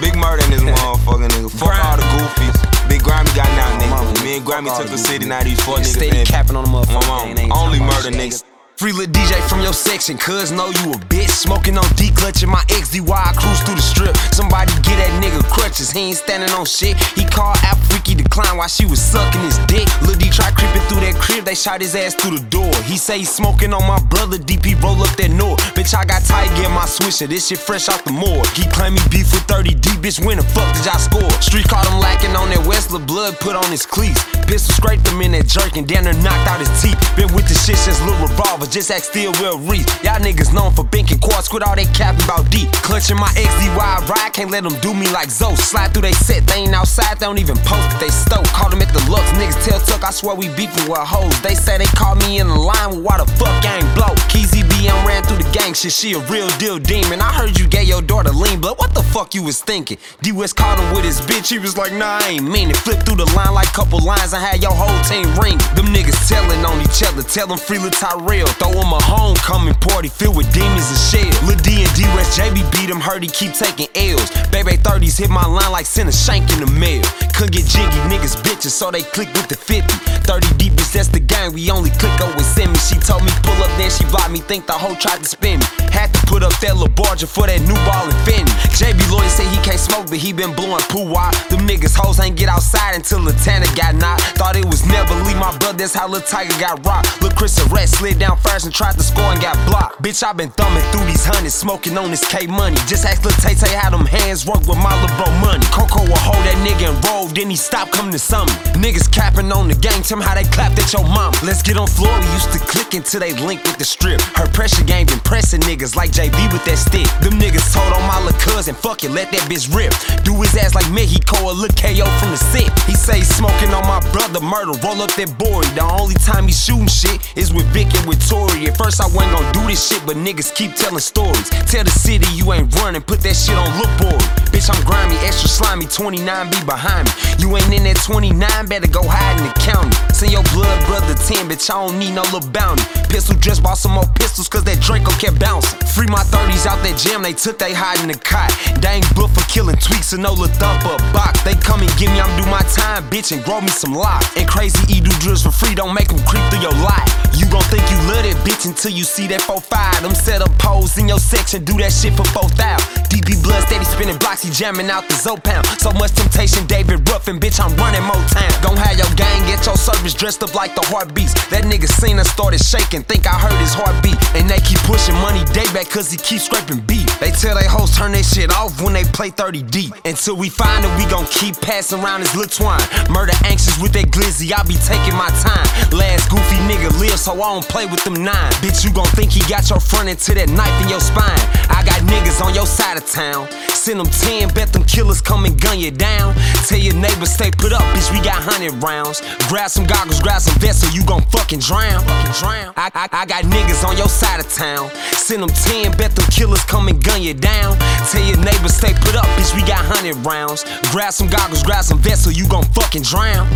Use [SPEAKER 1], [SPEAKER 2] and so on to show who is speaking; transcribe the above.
[SPEAKER 1] Big murder in this motherfucker, nigga. Fuck
[SPEAKER 2] Grime.
[SPEAKER 1] all the goofies. Big Grammy got now, nigga. Me and Grammy took
[SPEAKER 2] the
[SPEAKER 1] city, now these four niggas.
[SPEAKER 2] Steady
[SPEAKER 1] in-
[SPEAKER 2] capping on the motherfucker.
[SPEAKER 1] mama.
[SPEAKER 2] Ain't- ain't
[SPEAKER 1] Only murder niggas.
[SPEAKER 2] Free little DJ from your section, cuz know you a bitch. Smoking on D clutching my XDY, I cruise through the strip. Somebody get that nigga crutches, he ain't standing on shit. He called Apple Freaky decline while she was sucking his dick. They shot his ass through the door. He say he smoking on my brother, DP roll up that north. Bitch, I got tight, get my swisher, this shit fresh off the morgue. He claim he beef with 30 D, bitch, when the fuck did y'all score? Street caught him lacking on that Westler blood, put on his cleats. Pistol scraped him in that jerkin, down there knocked out his teeth. Been with the shit since Lil Revolver, just act still real Reese. Y'all niggas known for banking quartz, quit all that capping about D. Clutching my XDY ride, can't let them do me like Zoe. Slide through they set, they ain't outside, they don't even post they stoked. Called them at the Lux, niggas tell Tuck, I swear we beefing with hoes. They say they called me in the line, well, why the fuck I ain't blow? Keezy BM ran through the gang shit, she a real deal demon. I heard you gave your daughter lean blood, what the fuck you was thinking? D West called him with his bitch, he was like, nah, I ain't mean it. Flip through the line like couple lines I had your whole team ring. Them niggas telling on each other, tell them free Tyrell. Throw him a homecoming party filled with demons and shit. Lil D and D West JB beat him, heard he keep taking L's. Baby 30s hit my line like send a shank in the mail. Couldn't get jiggy, niggas bitches, so they click with the 50. 30 deep that's the gang, we only click over send me. She told me pull up, then she blocked me, think the hoe tried to spin me. Had put up that little for that new ball Infinity. JB Lloyd say he can't smoke, but he been blowing poo wide. Them niggas hoes ain't get outside until Lieutenant got knocked. Thought it was never leave my brother, that's how Lil Tiger got rocked. Lil Chris Arrest slid down first and tried to score and got blocked. Bitch, I been thumbing through these hundreds, smoking on this K money. Just ask Lil Tay Tay how them hands work with my lil bro money. Coco will hold that nigga and roll, then he stop coming to summon. Niggas capping on the gang, tell how they clapped at your mama. Let's get on floor, we used to click until they link with the strip. Her pressure game been pressing niggas like JB with that stick. Them niggas told on my lil' cousin, fuck it, let that bitch rip. Do his ass like Mexico, a look KO from the set. He say he smoking on my brother, murder, roll up that boy. The only time he shooting shit is with Vic and with Tori. At first I wasn't gonna do this shit, but niggas keep telling stories. Tell the city you ain't running, put that shit on look board. Bitch, I'm grimy, extra slimy, 29 be behind me. You ain't in that 29, better go hide in the county. Send your blood brother 10, bitch, I don't need no little bounty. Pistol dress, bought some more pistols, cause that Draco kept bouncing. Free my 30s out that jam, they took they hide in the cot. Dang booked for killing tweaks and no little thump up box. They come and give me, I'm do my time, bitch, and grow me some lock. And crazy E do drills for free, don't make them creep through your life. You gon' think you love that bitch until you see that 4-5. Them set up pose in your section, do that shit for 4,000. DB blood steady spinning blocks, he jamming out the Zo pound. So much temptation, David Ruffin, bitch, I'm running Motown. Have your service dressed up like the heartbeats. That nigga seen us started shaking, think I heard his heartbeat. And they keep pushing money day back cause he keep scraping beat. They tell they hoes turn that shit off when they play 30 deep. Until we find it, we gon' keep passing around this little twine. Murder anxious with that glizzy, I be taking my time. Last goofy nigga live, so I don't play with them nine. Bitch, you gon' think he got your front into that knife in your spine. I got niggas on your side of town. Send them 10, bet them killers come and gun you down. Tell your neighbors stay put up, bitch, we got 100 rounds. Grab some goggles, grab some vests, so you gon' fucking drown. Drown. I, I, I got niggas on your side of town. Send them 10, bet them killers come and gun you down. Tell your neighbors stay put up, bitch, we got 100 rounds. Grab some goggles, grab some vests, so you gon' fucking drown.